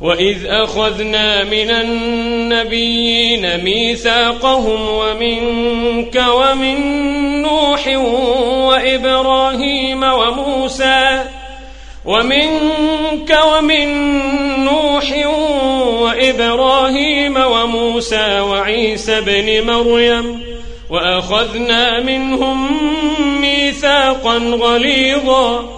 وإذ أخذنا من النبيين ميثاقهم ومنك ومن نوح وإبراهيم وموسى ومنك ومن نوح وإبراهيم وموسى وعيسى بن مريم وأخذنا منهم ميثاقا غليظا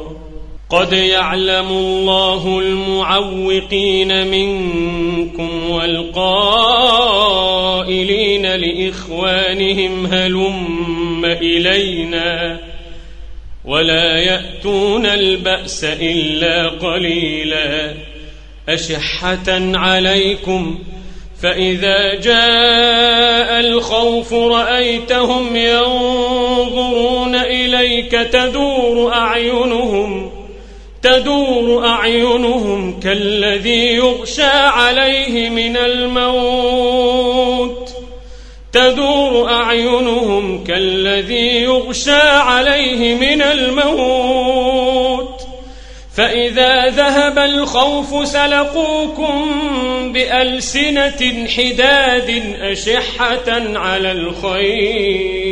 قد يعلم الله المعوقين منكم والقائلين لإخوانهم هلم إلينا ولا يأتون البأس إلا قليلا أشحة عليكم فإذا جاء الخوف رأيتهم ينظرون إليك تدور أعينهم تدور أعينهم كالذي يغشى عليه من الموت. تدور أعينهم كالذي يغشى عليه من الموت. فإذا ذهب الخوف سلقوكم بألسنة حداد أشحة على الخير.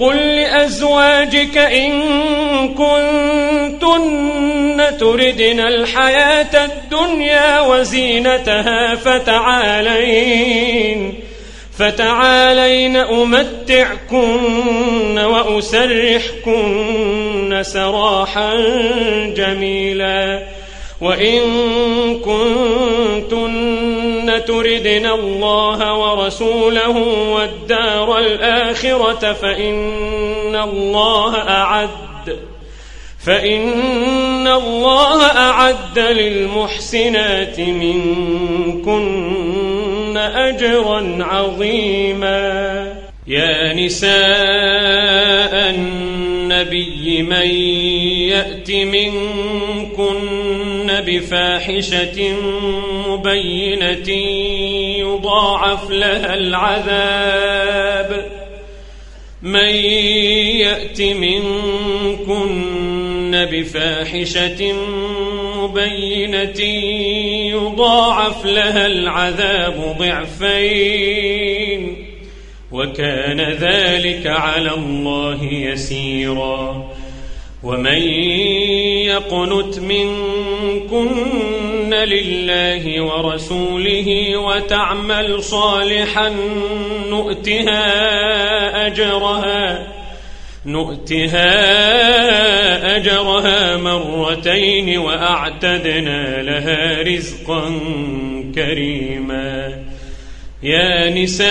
قل لأزواجك إن كنتن تردن الحياة الدنيا وزينتها فتعالين فتعالين أمتعكن وأسرحكن سراحا جميلا وإن كنتن تردن الله ورسوله والدار الآخرة فإن الله أعد فإن الله أعد للمحسنات منكن أجرا عظيما. يا نساء النبي من يأت منكن بفاحشة مبينة يضاعف لها العذاب. من يأت منكن بفاحشة مبينة يضاعف لها العذاب ضعفين. وكان ذلك على الله يسيرا. ومن يقنت منكن لله ورسوله وتعمل صالحا نؤتها أجرها نؤتها أجرها مرتين وأعتدنا لها رزقا كريما. يا نساء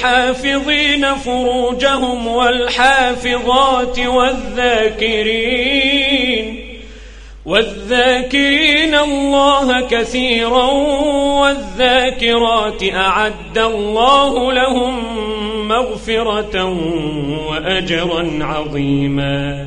والحافظين فروجهم والحافظات والذاكرين والذاكرين الله كثيرا والذاكرات أعد الله لهم مغفرة وأجرا عظيما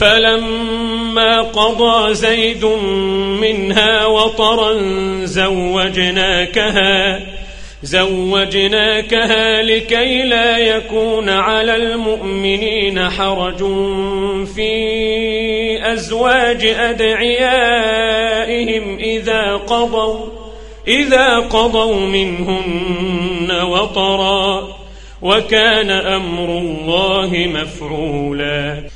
فلما قضى زيد منها وطرا زوجناكها زوجناكها لكي لا يكون على المؤمنين حرج في أزواج أدعيائهم إذا قضوا إذا قضوا منهن وطرا وكان أمر الله مفعولا.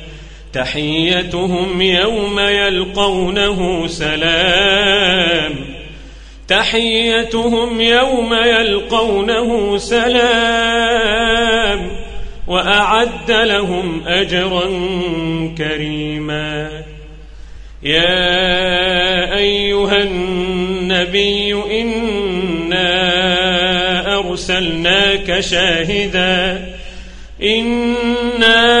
تحيتهم يوم يلقونه سلام. تحيتهم يوم يلقونه سلام. وأعد لهم أجرا كريما. يا أيها النبي إنا أرسلناك شاهدا. إنا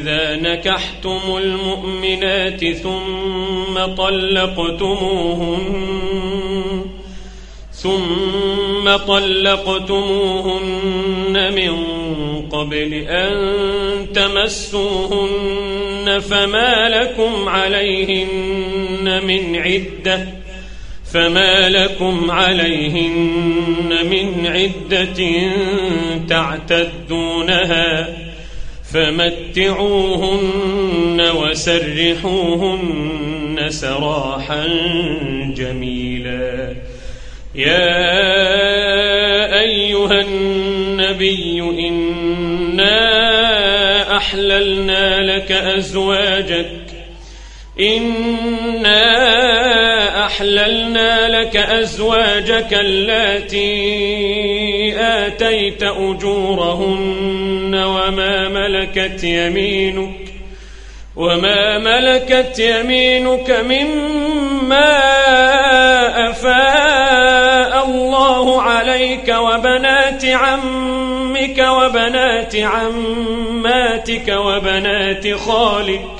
إذا نكحتم المؤمنات ثم طلقتموهن ثم طلقتموهن من قبل أن تمسوهن فما لكم عليهن من عدة فما لكم عليهن من عدة تعتدونها. فمتعوهن وسرحوهن سراحا جميلا. يا أيها النبي إنا أحللنا لك أزواجك. إنا أحللنا لك أزواجك اللاتي آتيت أجورهن وما ملكت يمينك وما ملكت يمينك مما أفاء الله عليك وبنات عمك وبنات عماتك وبنات خالك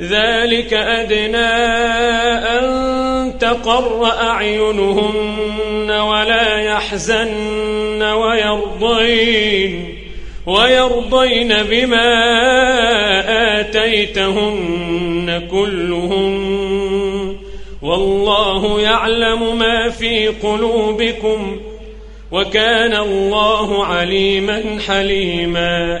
ذلك أدنى أن تقر أعينهن ولا يحزن ويرضين ويرضين بما آتيتهن كلهن والله يعلم ما في قلوبكم وكان الله عليما حليما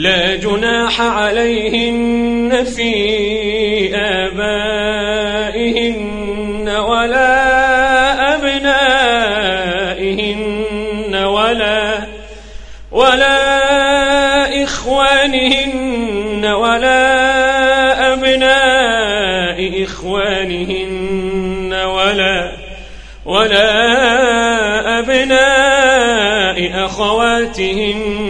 لا جناح عليهن في آبائهن ولا أبنائهن ولا ولا إخوانهن ولا أبناء إخوانهن ولا ولا أبناء أخواتهن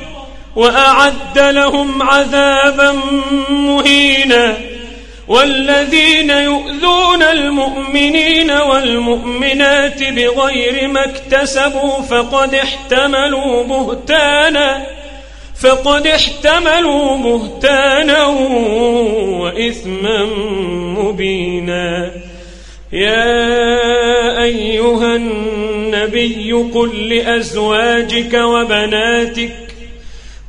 وأعد لهم عذابا مهينا والذين يؤذون المؤمنين والمؤمنات بغير ما اكتسبوا فقد احتملوا بهتانا فقد احتملوا بهتانا وإثما مبينا يا أيها النبي قل لأزواجك وبناتك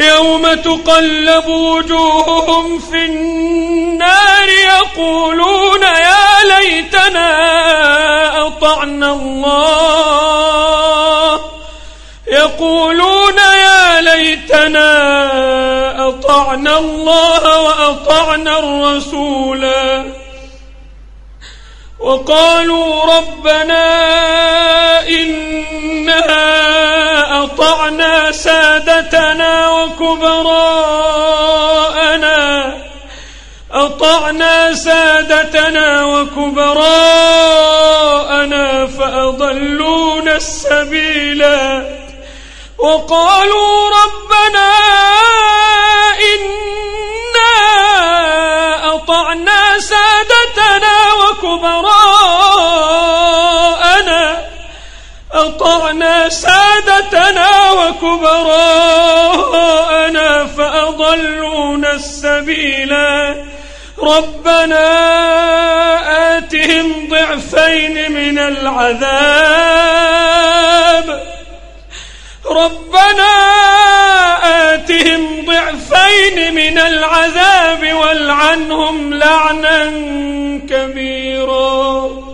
يوم تقلب وجوههم في النار يقولون يا ليتنا أطعنا الله. يقولون يا ليتنا أطعنا الله وأطعنا الرسولا وقالوا ربنا إنا سادتنا وكبراءنا أطعنا سادتنا وكبراءنا فأضلونا السبيلا. وقالوا أطعنا سادتنا وكبراءنا فأضلونا السبيلا ربنا آتهم ضعفين من العذاب. ربنا آتهم ضعفين من العذاب والعنهم لعنا كبيرا.